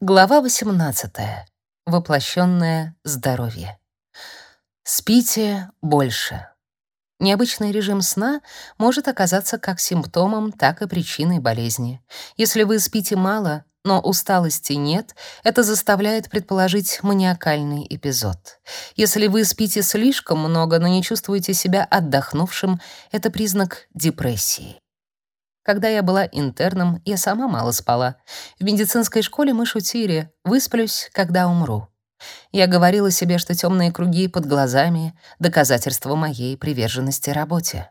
Глава 18. Воплощенное здоровье. Спите больше. Необычный режим сна может оказаться как симптомом, так и причиной болезни. Если вы спите мало, но усталости нет, это заставляет предположить маниакальный эпизод. Если вы спите слишком много, но не чувствуете себя отдохнувшим, это признак депрессии. Когда я была интерном, я сама мало спала. В медицинской школе мы шутили «высплюсь, когда умру». Я говорила себе, что темные круги под глазами — доказательство моей приверженности работе.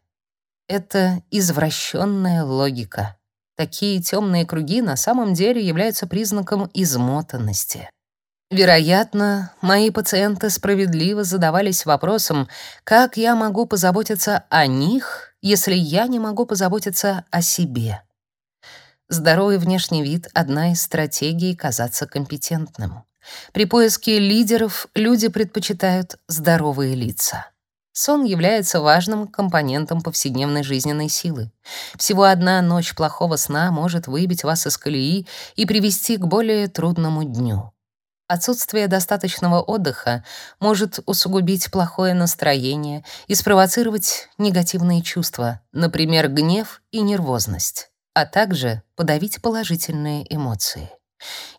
Это извращенная логика. Такие темные круги на самом деле являются признаком измотанности. Вероятно, мои пациенты справедливо задавались вопросом, как я могу позаботиться о них, если я не могу позаботиться о себе. Здоровый внешний вид — одна из стратегий казаться компетентным. При поиске лидеров люди предпочитают здоровые лица. Сон является важным компонентом повседневной жизненной силы. Всего одна ночь плохого сна может выбить вас из колеи и привести к более трудному дню. Отсутствие достаточного отдыха может усугубить плохое настроение и спровоцировать негативные чувства, например, гнев и нервозность, а также подавить положительные эмоции.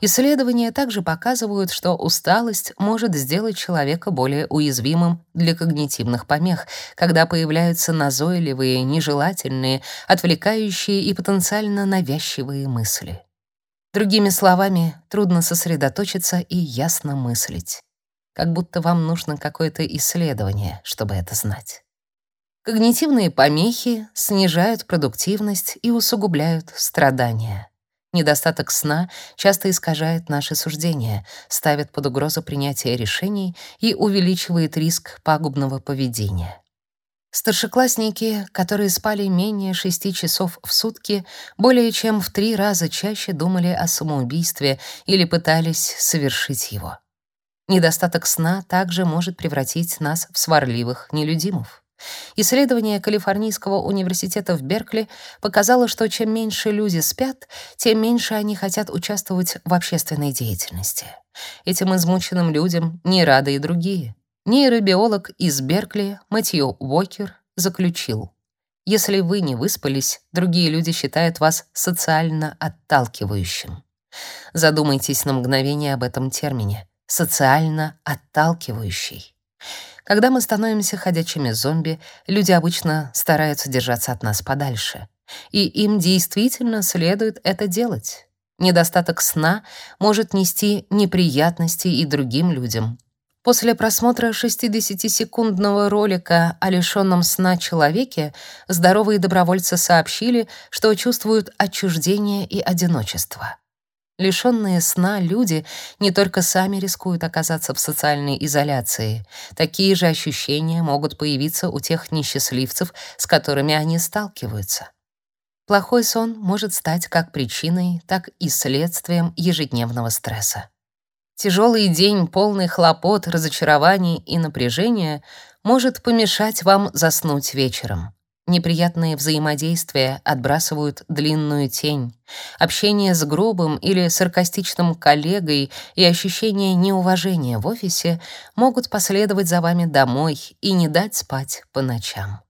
Исследования также показывают, что усталость может сделать человека более уязвимым для когнитивных помех, когда появляются назойливые, нежелательные, отвлекающие и потенциально навязчивые мысли. Другими словами, трудно сосредоточиться и ясно мыслить. Как будто вам нужно какое-то исследование, чтобы это знать. Когнитивные помехи снижают продуктивность и усугубляют страдания. Недостаток сна часто искажает наши суждения, ставит под угрозу принятие решений и увеличивает риск пагубного поведения. Старшеклассники, которые спали менее шести часов в сутки, более чем в три раза чаще думали о самоубийстве или пытались совершить его. Недостаток сна также может превратить нас в сварливых нелюдимов. Исследование Калифорнийского университета в Беркли показало, что чем меньше люди спят, тем меньше они хотят участвовать в общественной деятельности. Этим измученным людям не рады и другие. Нейробиолог из Беркли Мэтью Уокер заключил: если вы не выспались, другие люди считают вас социально отталкивающим. Задумайтесь на мгновение об этом термине социально отталкивающий. Когда мы становимся ходячими зомби, люди обычно стараются держаться от нас подальше. И им действительно следует это делать. Недостаток сна может нести неприятности и другим людям, После просмотра 60-секундного ролика о лишенном сна человеке здоровые добровольцы сообщили, что чувствуют отчуждение и одиночество. Лишенные сна люди не только сами рискуют оказаться в социальной изоляции, такие же ощущения могут появиться у тех несчастливцев, с которыми они сталкиваются. Плохой сон может стать как причиной, так и следствием ежедневного стресса. Тяжелый день, полный хлопот, разочарований и напряжения, может помешать вам заснуть вечером. Неприятные взаимодействия отбрасывают длинную тень. Общение с грубым или саркастичным коллегой и ощущение неуважения в офисе могут последовать за вами домой и не дать спать по ночам.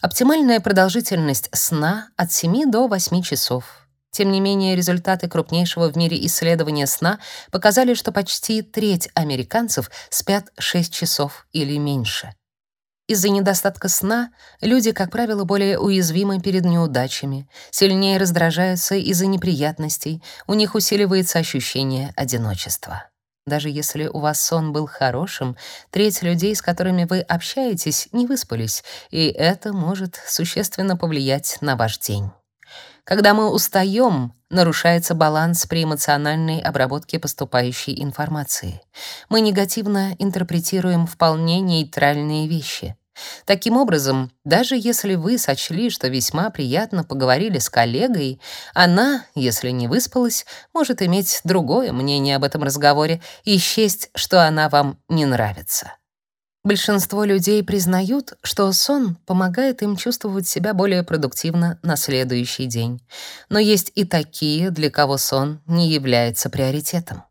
Оптимальная продолжительность сна от 7 до 8 часов. Тем не менее, результаты крупнейшего в мире исследования сна показали, что почти треть американцев спят 6 часов или меньше. Из-за недостатка сна люди, как правило, более уязвимы перед неудачами, сильнее раздражаются из-за неприятностей, у них усиливается ощущение одиночества. Даже если у вас сон был хорошим, треть людей, с которыми вы общаетесь, не выспались, и это может существенно повлиять на ваш день. Когда мы устаем, нарушается баланс при эмоциональной обработке поступающей информации. Мы негативно интерпретируем вполне нейтральные вещи. Таким образом, даже если вы сочли, что весьма приятно поговорили с коллегой, она, если не выспалась, может иметь другое мнение об этом разговоре и счесть, что она вам не нравится. Большинство людей признают, что сон помогает им чувствовать себя более продуктивно на следующий день. Но есть и такие, для кого сон не является приоритетом.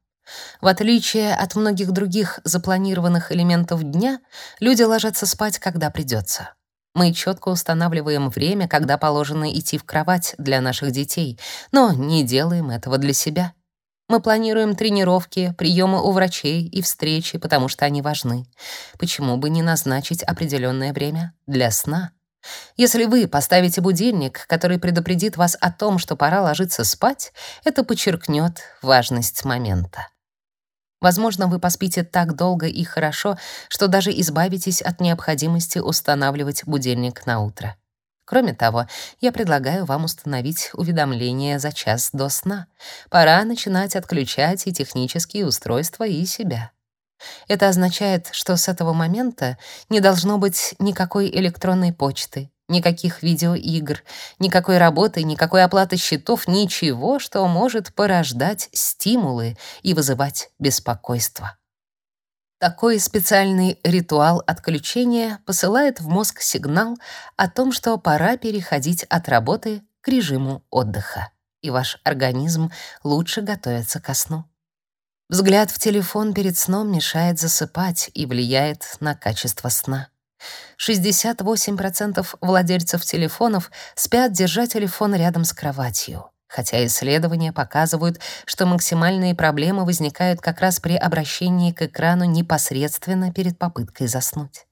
В отличие от многих других запланированных элементов дня, люди ложатся спать, когда придется. Мы четко устанавливаем время, когда положено идти в кровать для наших детей, но не делаем этого для себя. Мы планируем тренировки, приемы у врачей и встречи, потому что они важны. Почему бы не назначить определенное время для сна? Если вы поставите будильник, который предупредит вас о том, что пора ложиться спать, это подчеркнет важность момента. Возможно, вы поспите так долго и хорошо, что даже избавитесь от необходимости устанавливать будильник на утро. Кроме того, я предлагаю вам установить уведомления за час до сна. Пора начинать отключать и технические устройства, и себя. Это означает, что с этого момента не должно быть никакой электронной почты, никаких видеоигр, никакой работы, никакой оплаты счетов, ничего, что может порождать стимулы и вызывать беспокойство. Такой специальный ритуал отключения посылает в мозг сигнал о том, что пора переходить от работы к режиму отдыха, и ваш организм лучше готовится ко сну. Взгляд в телефон перед сном мешает засыпать и влияет на качество сна. 68% владельцев телефонов спят, держа телефон рядом с кроватью хотя исследования показывают, что максимальные проблемы возникают как раз при обращении к экрану непосредственно перед попыткой заснуть.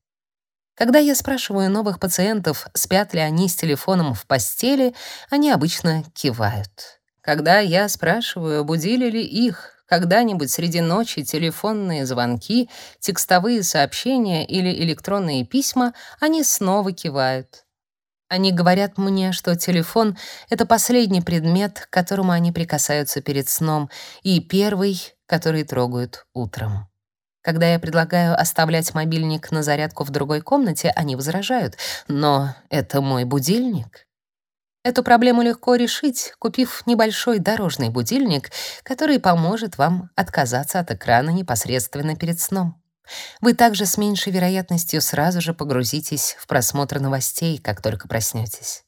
Когда я спрашиваю новых пациентов, спят ли они с телефоном в постели, они обычно кивают. Когда я спрашиваю, будили ли их когда-нибудь среди ночи телефонные звонки, текстовые сообщения или электронные письма, они снова кивают. Они говорят мне, что телефон — это последний предмет, к которому они прикасаются перед сном, и первый, который трогают утром. Когда я предлагаю оставлять мобильник на зарядку в другой комнате, они возражают, но это мой будильник. Эту проблему легко решить, купив небольшой дорожный будильник, который поможет вам отказаться от экрана непосредственно перед сном. Вы также с меньшей вероятностью сразу же погрузитесь в просмотр новостей, как только проснетесь.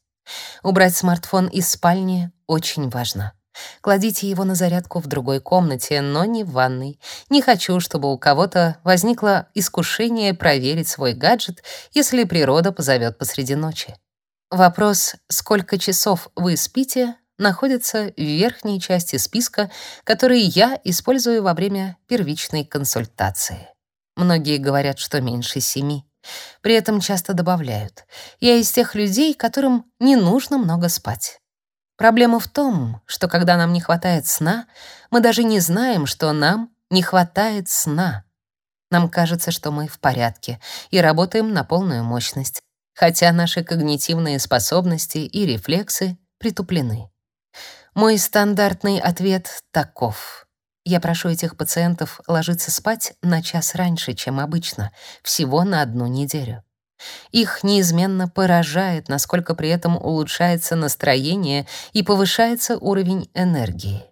Убрать смартфон из спальни очень важно. Кладите его на зарядку в другой комнате, но не в ванной. Не хочу, чтобы у кого-то возникло искушение проверить свой гаджет, если природа позовет посреди ночи. Вопрос, сколько часов вы спите, находится в верхней части списка, который я использую во время первичной консультации. Многие говорят, что меньше семи. При этом часто добавляют: "Я из тех людей, которым не нужно много спать". Проблема в том, что когда нам не хватает сна, мы даже не знаем, что нам не хватает сна. Нам кажется, что мы в порядке и работаем на полную мощность, хотя наши когнитивные способности и рефлексы притуплены. Мой стандартный ответ таков: я прошу этих пациентов ложиться спать на час раньше, чем обычно, всего на одну неделю. Их неизменно поражает, насколько при этом улучшается настроение и повышается уровень энергии.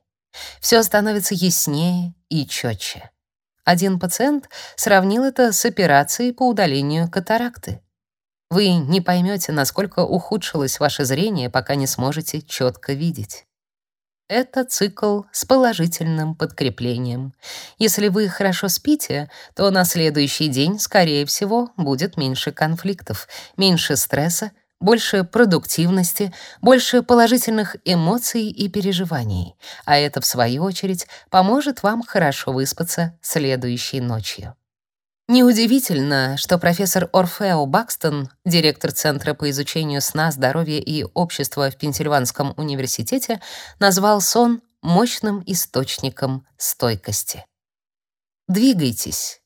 Все становится яснее и четче. Один пациент сравнил это с операцией по удалению катаракты. Вы не поймете, насколько ухудшилось ваше зрение, пока не сможете четко видеть. Это цикл с положительным подкреплением. Если вы хорошо спите, то на следующий день, скорее всего, будет меньше конфликтов, меньше стресса, больше продуктивности, больше положительных эмоций и переживаний. А это, в свою очередь, поможет вам хорошо выспаться следующей ночью. Неудивительно, что профессор Орфео Бакстон, директор Центра по изучению сна, здоровья и общества в Пенсильванском университете, назвал сон мощным источником стойкости. Двигайтесь.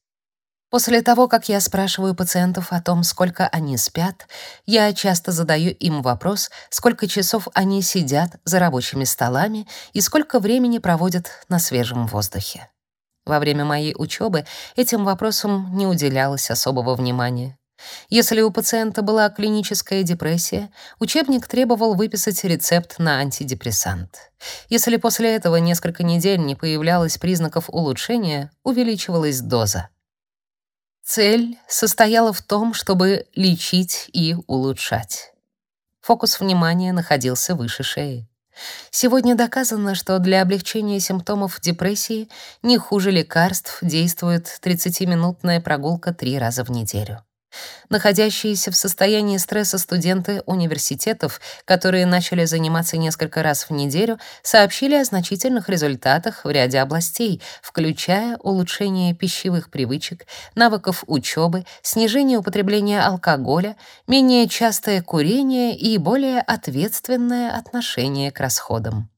После того, как я спрашиваю пациентов о том, сколько они спят, я часто задаю им вопрос, сколько часов они сидят за рабочими столами и сколько времени проводят на свежем воздухе. Во время моей учебы этим вопросам не уделялось особого внимания. Если у пациента была клиническая депрессия, учебник требовал выписать рецепт на антидепрессант. Если после этого несколько недель не появлялось признаков улучшения, увеличивалась доза. Цель состояла в том, чтобы лечить и улучшать. Фокус внимания находился выше шеи. Сегодня доказано, что для облегчения симптомов депрессии не хуже лекарств действует 30-минутная прогулка три раза в неделю. Находящиеся в состоянии стресса студенты университетов, которые начали заниматься несколько раз в неделю, сообщили о значительных результатах в ряде областей, включая улучшение пищевых привычек, навыков учебы, снижение употребления алкоголя, менее частое курение и более ответственное отношение к расходам.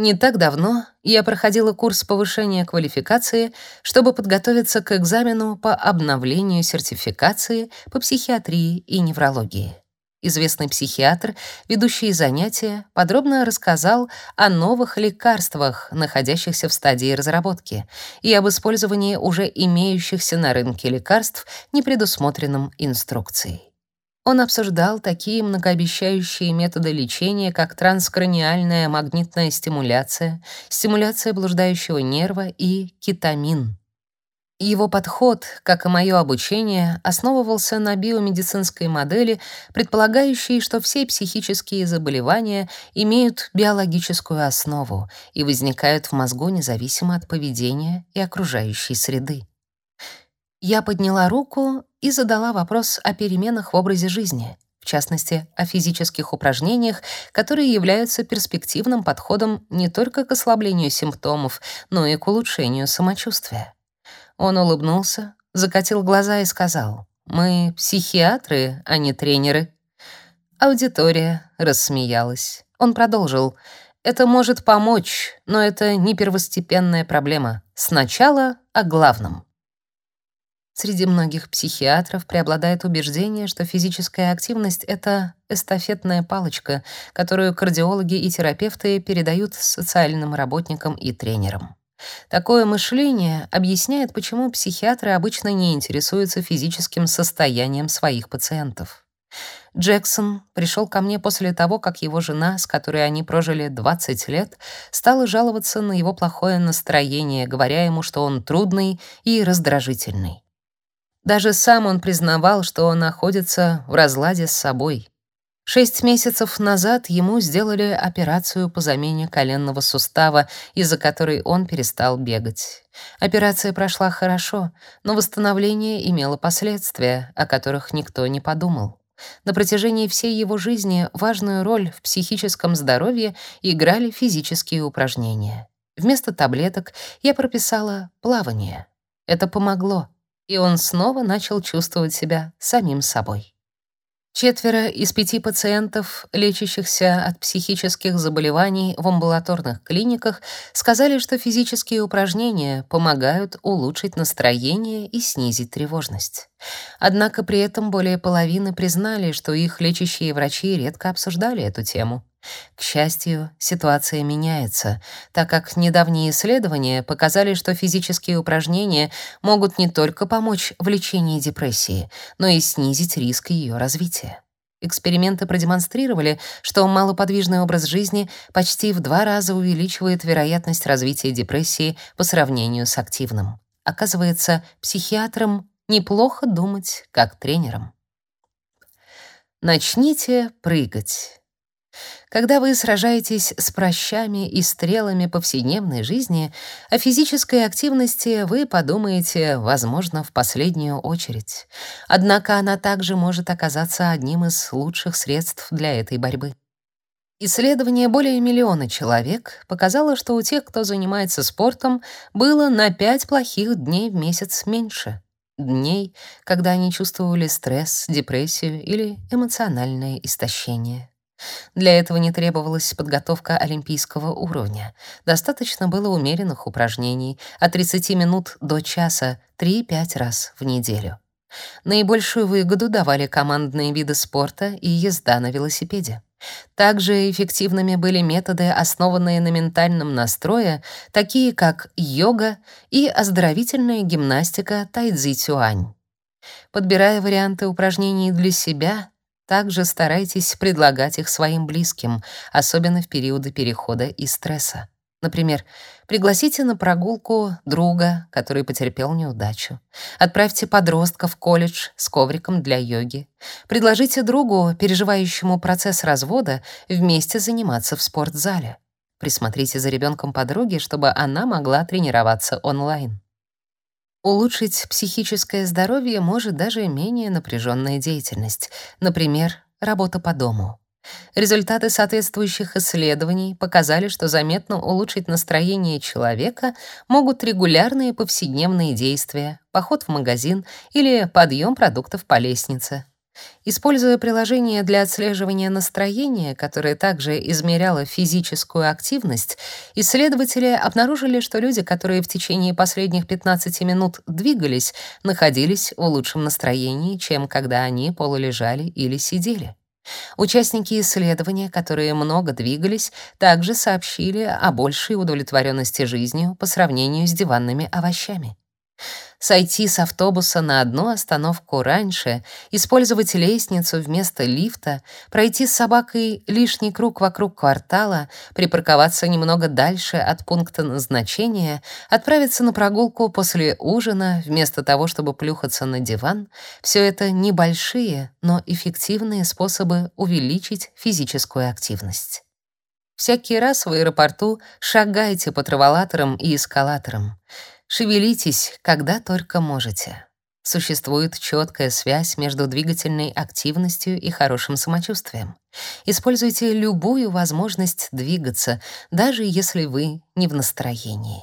Не так давно я проходила курс повышения квалификации, чтобы подготовиться к экзамену по обновлению сертификации по психиатрии и неврологии. Известный психиатр, ведущий занятия, подробно рассказал о новых лекарствах, находящихся в стадии разработки, и об использовании уже имеющихся на рынке лекарств, не предусмотренном инструкцией. Он обсуждал такие многообещающие методы лечения, как транскраниальная магнитная стимуляция, стимуляция блуждающего нерва и кетамин. Его подход, как и мое обучение, основывался на биомедицинской модели, предполагающей, что все психические заболевания имеют биологическую основу и возникают в мозгу независимо от поведения и окружающей среды. Я подняла руку и задала вопрос о переменах в образе жизни, в частности, о физических упражнениях, которые являются перспективным подходом не только к ослаблению симптомов, но и к улучшению самочувствия. Он улыбнулся, закатил глаза и сказал: "Мы психиатры, а не тренеры". Аудитория рассмеялась. Он продолжил: "Это может помочь, но это не первостепенная проблема. Сначала о главном". Среди многих психиатров преобладает убеждение, что физическая активность — это эстафетная палочка, которую кардиологи и терапевты передают социальным работникам и тренерам. Такое мышление объясняет, почему психиатры обычно не интересуются физическим состоянием своих пациентов. Джексон пришел ко мне после того, как его жена, с которой они прожили 20 лет, стала жаловаться на его плохое настроение, говоря ему, что он трудный и раздражительный. Даже сам он признавал, что он находится в разладе с собой. Шесть месяцев назад ему сделали операцию по замене коленного сустава, из-за которой он перестал бегать. Операция прошла хорошо, но восстановление имело последствия, о которых никто не подумал. На протяжении всей его жизни важную роль в психическом здоровье играли физические упражнения. Вместо таблеток я прописала плавание. Это помогло и он снова начал чувствовать себя самим собой. Четверо из пяти пациентов, лечащихся от психических заболеваний в амбулаторных клиниках, сказали, что физические упражнения помогают улучшить настроение и снизить тревожность. Однако при этом более половины признали, что их лечащие врачи редко обсуждали эту тему. К счастью, ситуация меняется, так как недавние исследования показали, что физические упражнения могут не только помочь в лечении депрессии, но и снизить риск ее развития. Эксперименты продемонстрировали, что малоподвижный образ жизни почти в два раза увеличивает вероятность развития депрессии по сравнению с активным. Оказывается, психиатрам неплохо думать как тренерам. Начните прыгать. Когда вы сражаетесь с прощами и стрелами повседневной жизни, о физической активности вы подумаете, возможно, в последнюю очередь. Однако она также может оказаться одним из лучших средств для этой борьбы. Исследование более миллиона человек показало, что у тех, кто занимается спортом, было на 5 плохих дней в месяц меньше. Дней, когда они чувствовали стресс, депрессию или эмоциональное истощение. Для этого не требовалась подготовка олимпийского уровня. Достаточно было умеренных упражнений от 30 минут до часа 3-5 раз в неделю. Наибольшую выгоду давали командные виды спорта и езда на велосипеде. Также эффективными были методы, основанные на ментальном настрое, такие как йога и оздоровительная гимнастика тайцзи-цюань. Подбирая варианты упражнений для себя, также старайтесь предлагать их своим близким, особенно в периоды перехода и стресса. Например, Пригласите на прогулку друга, который потерпел неудачу. Отправьте подростка в колледж с ковриком для йоги. Предложите другу, переживающему процесс развода, вместе заниматься в спортзале. Присмотрите за ребенком подруги, чтобы она могла тренироваться онлайн. Улучшить психическое здоровье может даже менее напряженная деятельность, например, работа по дому. Результаты соответствующих исследований показали, что заметно улучшить настроение человека могут регулярные повседневные действия, поход в магазин или подъем продуктов по лестнице. Используя приложение для отслеживания настроения, которое также измеряло физическую активность, исследователи обнаружили, что люди, которые в течение последних 15 минут двигались, находились в лучшем настроении, чем когда они полулежали или сидели. Участники исследования, которые много двигались, также сообщили о большей удовлетворенности жизнью по сравнению с диванными овощами сойти с автобуса на одну остановку раньше, использовать лестницу вместо лифта, пройти с собакой лишний круг вокруг квартала, припарковаться немного дальше от пункта назначения, отправиться на прогулку после ужина вместо того, чтобы плюхаться на диван — все это небольшие, но эффективные способы увеличить физическую активность. Всякий раз в аэропорту шагайте по траволаторам и эскалаторам. Шевелитесь, когда только можете. Существует четкая связь между двигательной активностью и хорошим самочувствием. Используйте любую возможность двигаться, даже если вы не в настроении.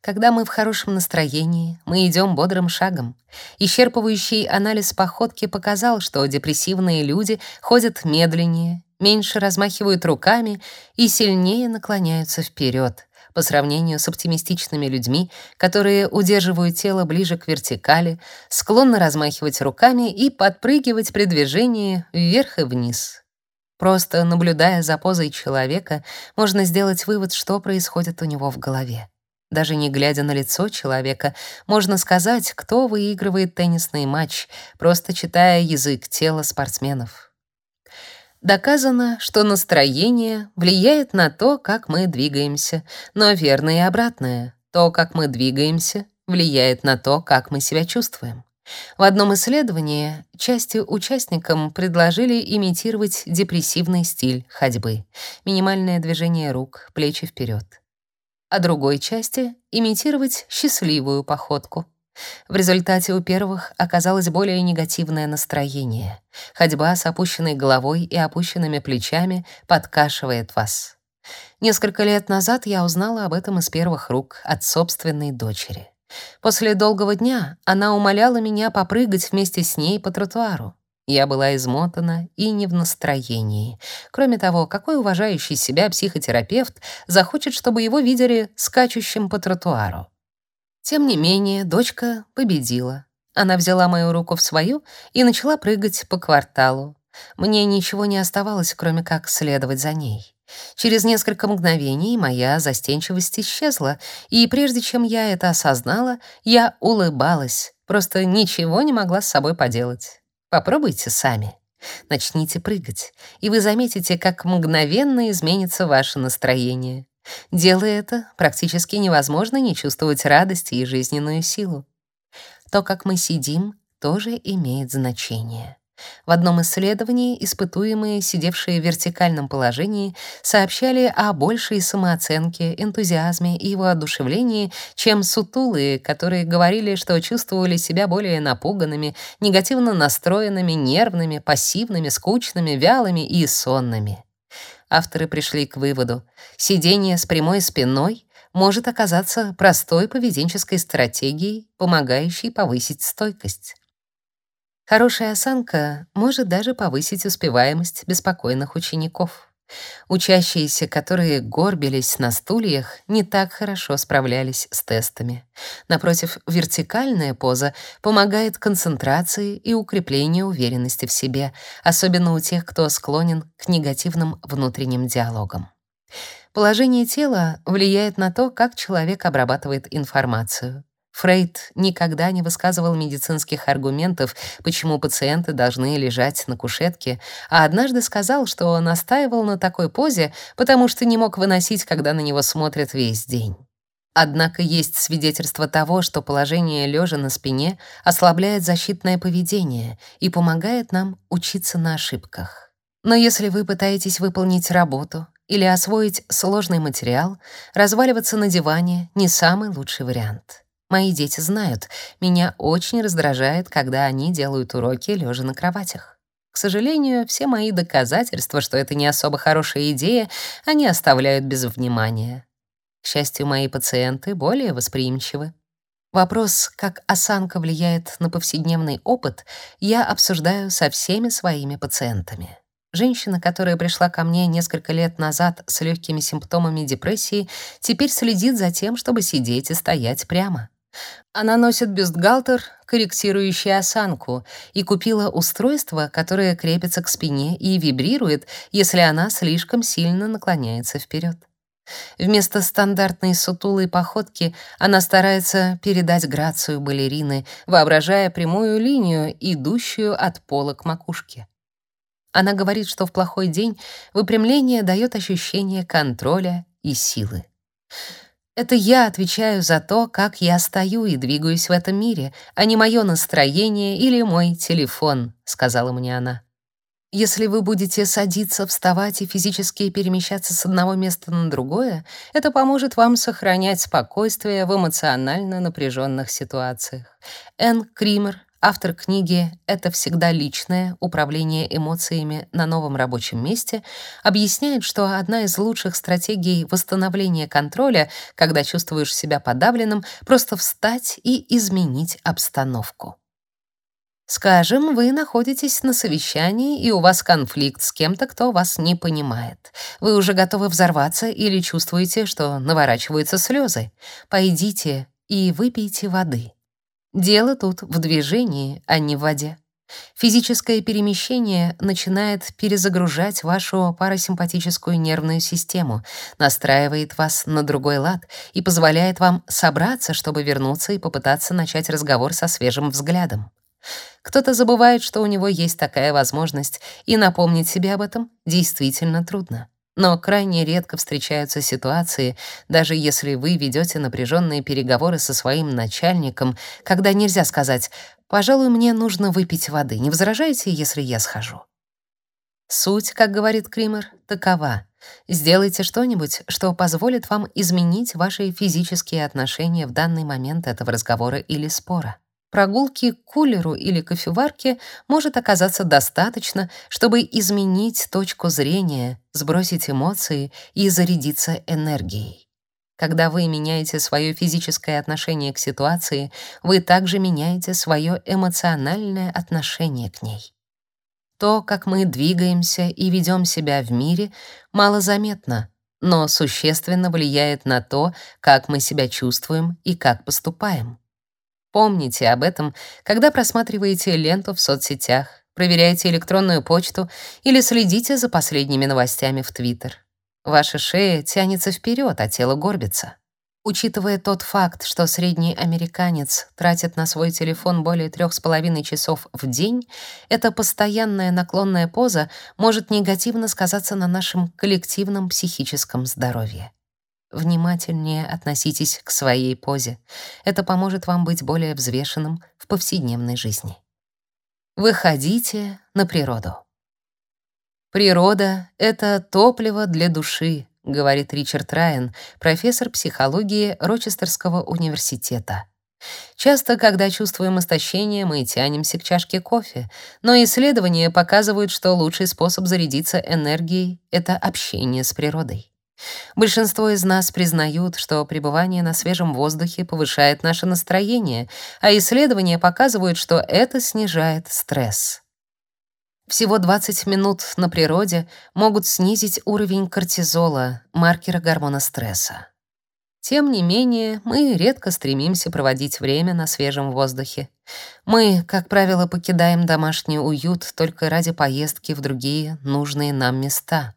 Когда мы в хорошем настроении, мы идем бодрым шагом. Исчерпывающий анализ походки показал, что депрессивные люди ходят медленнее, меньше размахивают руками и сильнее наклоняются вперед по сравнению с оптимистичными людьми, которые удерживают тело ближе к вертикали, склонны размахивать руками и подпрыгивать при движении вверх и вниз. Просто наблюдая за позой человека, можно сделать вывод, что происходит у него в голове. Даже не глядя на лицо человека, можно сказать, кто выигрывает теннисный матч, просто читая язык тела спортсменов. Доказано, что настроение влияет на то, как мы двигаемся, но верно и обратное. То, как мы двигаемся, влияет на то, как мы себя чувствуем. В одном исследовании части участникам предложили имитировать депрессивный стиль ходьбы, минимальное движение рук, плечи вперед, а другой части имитировать счастливую походку. В результате у первых оказалось более негативное настроение. Ходьба с опущенной головой и опущенными плечами подкашивает вас. Несколько лет назад я узнала об этом из первых рук от собственной дочери. После долгого дня она умоляла меня попрыгать вместе с ней по тротуару. Я была измотана и не в настроении. Кроме того, какой уважающий себя психотерапевт захочет, чтобы его видели скачущим по тротуару? Тем не менее, дочка победила. Она взяла мою руку в свою и начала прыгать по кварталу. Мне ничего не оставалось, кроме как следовать за ней. Через несколько мгновений моя застенчивость исчезла, и прежде чем я это осознала, я улыбалась, просто ничего не могла с собой поделать. Попробуйте сами. Начните прыгать, и вы заметите, как мгновенно изменится ваше настроение. Делая это, практически невозможно не чувствовать радости и жизненную силу. То, как мы сидим, тоже имеет значение. В одном исследовании испытуемые, сидевшие в вертикальном положении, сообщали о большей самооценке, энтузиазме и воодушевлении, чем сутулые, которые говорили, что чувствовали себя более напуганными, негативно настроенными, нервными, пассивными, скучными, вялыми и сонными авторы пришли к выводу, сидение с прямой спиной может оказаться простой поведенческой стратегией, помогающей повысить стойкость. Хорошая осанка может даже повысить успеваемость беспокойных учеников. Учащиеся, которые горбились на стульях, не так хорошо справлялись с тестами. Напротив, вертикальная поза помогает концентрации и укреплению уверенности в себе, особенно у тех, кто склонен к негативным внутренним диалогам. Положение тела влияет на то, как человек обрабатывает информацию. Фрейд никогда не высказывал медицинских аргументов, почему пациенты должны лежать на кушетке, а однажды сказал, что настаивал на такой позе, потому что не мог выносить, когда на него смотрят весь день. Однако есть свидетельство того, что положение лежа на спине ослабляет защитное поведение и помогает нам учиться на ошибках. Но если вы пытаетесь выполнить работу или освоить сложный материал, разваливаться на диване — не самый лучший вариант. Мои дети знают, меня очень раздражает, когда они делают уроки лежа на кроватях. К сожалению, все мои доказательства, что это не особо хорошая идея, они оставляют без внимания. К счастью, мои пациенты более восприимчивы. Вопрос, как осанка влияет на повседневный опыт, я обсуждаю со всеми своими пациентами. Женщина, которая пришла ко мне несколько лет назад с легкими симптомами депрессии, теперь следит за тем, чтобы сидеть и стоять прямо. Она носит бюстгальтер, корректирующий осанку, и купила устройство, которое крепится к спине и вибрирует, если она слишком сильно наклоняется вперед. Вместо стандартной сутулой походки она старается передать грацию балерины, воображая прямую линию, идущую от пола к макушке. Она говорит, что в плохой день выпрямление дает ощущение контроля и силы. Это я отвечаю за то, как я стою и двигаюсь в этом мире, а не мое настроение или мой телефон, сказала мне она. Если вы будете садиться, вставать и физически перемещаться с одного места на другое, это поможет вам сохранять спокойствие в эмоционально напряженных ситуациях. Энн Кример, автор книги «Это всегда личное. Управление эмоциями на новом рабочем месте», объясняет, что одна из лучших стратегий восстановления контроля, когда чувствуешь себя подавленным, просто встать и изменить обстановку. Скажем, вы находитесь на совещании, и у вас конфликт с кем-то, кто вас не понимает. Вы уже готовы взорваться или чувствуете, что наворачиваются слезы. Пойдите и выпейте воды. Дело тут в движении, а не в воде. Физическое перемещение начинает перезагружать вашу парасимпатическую нервную систему, настраивает вас на другой лад и позволяет вам собраться, чтобы вернуться и попытаться начать разговор со свежим взглядом. Кто-то забывает, что у него есть такая возможность, и напомнить себе об этом действительно трудно. Но крайне редко встречаются ситуации, даже если вы ведете напряженные переговоры со своим начальником, когда нельзя сказать «пожалуй, мне нужно выпить воды, не возражаете, если я схожу?» Суть, как говорит Кример, такова. Сделайте что-нибудь, что позволит вам изменить ваши физические отношения в данный момент этого разговора или спора. Прогулки к кулеру или кофеварке может оказаться достаточно, чтобы изменить точку зрения, сбросить эмоции и зарядиться энергией. Когда вы меняете свое физическое отношение к ситуации, вы также меняете свое эмоциональное отношение к ней. То, как мы двигаемся и ведем себя в мире, малозаметно, но существенно влияет на то, как мы себя чувствуем и как поступаем. Помните об этом, когда просматриваете ленту в соцсетях, проверяете электронную почту или следите за последними новостями в Твиттер. Ваша шея тянется вперед, а тело горбится. Учитывая тот факт, что средний американец тратит на свой телефон более трех с половиной часов в день, эта постоянная наклонная поза может негативно сказаться на нашем коллективном психическом здоровье. Внимательнее относитесь к своей позе. Это поможет вам быть более взвешенным в повседневной жизни. Выходите на природу. Природа — это топливо для души, говорит Ричард Райан, профессор психологии Рочестерского университета. Часто, когда чувствуем истощение, мы тянемся к чашке кофе, но исследования показывают, что лучший способ зарядиться энергией — это общение с природой. Большинство из нас признают, что пребывание на свежем воздухе повышает наше настроение, а исследования показывают, что это снижает стресс. Всего 20 минут на природе могут снизить уровень кортизола, маркера гормона стресса. Тем не менее, мы редко стремимся проводить время на свежем воздухе. Мы, как правило, покидаем домашний уют только ради поездки в другие нужные нам места.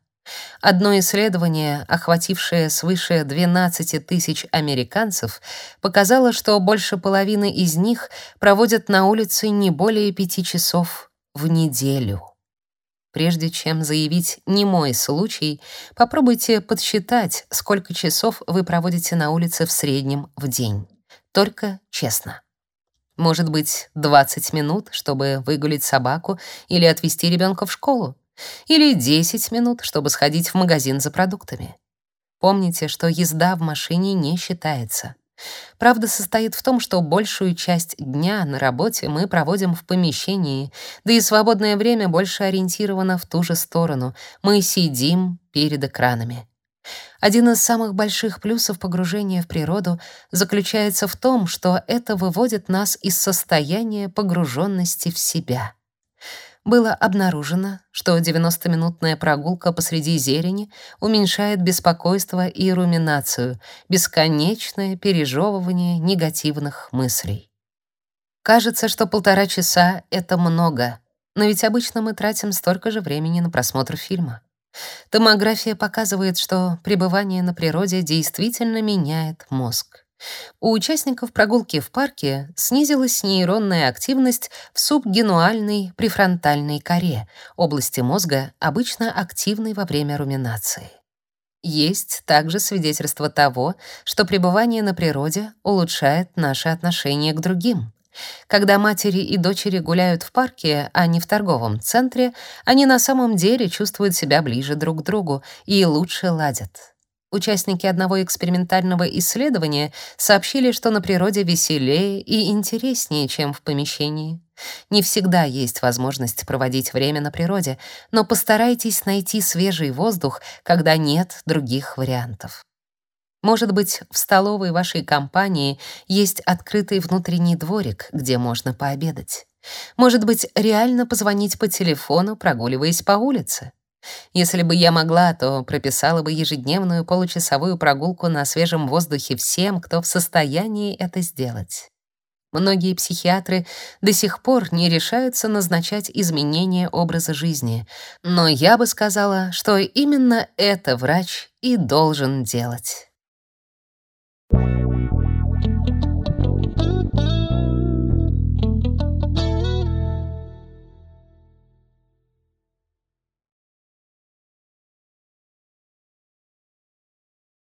Одно исследование, охватившее свыше 12 тысяч американцев, показало, что больше половины из них проводят на улице не более пяти часов в неделю. Прежде чем заявить «не мой случай», попробуйте подсчитать, сколько часов вы проводите на улице в среднем в день. Только честно. Может быть, 20 минут, чтобы выгулить собаку или отвезти ребенка в школу? Или 10 минут, чтобы сходить в магазин за продуктами? Помните, что езда в машине не считается. Правда состоит в том, что большую часть дня на работе мы проводим в помещении, да и свободное время больше ориентировано в ту же сторону. Мы сидим перед экранами. Один из самых больших плюсов погружения в природу заключается в том, что это выводит нас из состояния погруженности в себя было обнаружено, что 90-минутная прогулка посреди зелени уменьшает беспокойство и руминацию, бесконечное пережевывание негативных мыслей. Кажется, что полтора часа — это много, но ведь обычно мы тратим столько же времени на просмотр фильма. Томография показывает, что пребывание на природе действительно меняет мозг. У участников прогулки в парке снизилась нейронная активность в субгенуальной префронтальной коре, области мозга, обычно активной во время руминации. Есть также свидетельство того, что пребывание на природе улучшает наши отношения к другим. Когда матери и дочери гуляют в парке, а не в торговом центре, они на самом деле чувствуют себя ближе друг к другу и лучше ладят. Участники одного экспериментального исследования сообщили, что на природе веселее и интереснее, чем в помещении. Не всегда есть возможность проводить время на природе, но постарайтесь найти свежий воздух, когда нет других вариантов. Может быть, в столовой вашей компании есть открытый внутренний дворик, где можно пообедать. Может быть, реально позвонить по телефону, прогуливаясь по улице. Если бы я могла, то прописала бы ежедневную получасовую прогулку на свежем воздухе всем, кто в состоянии это сделать. Многие психиатры до сих пор не решаются назначать изменения образа жизни, но я бы сказала, что именно это врач и должен делать.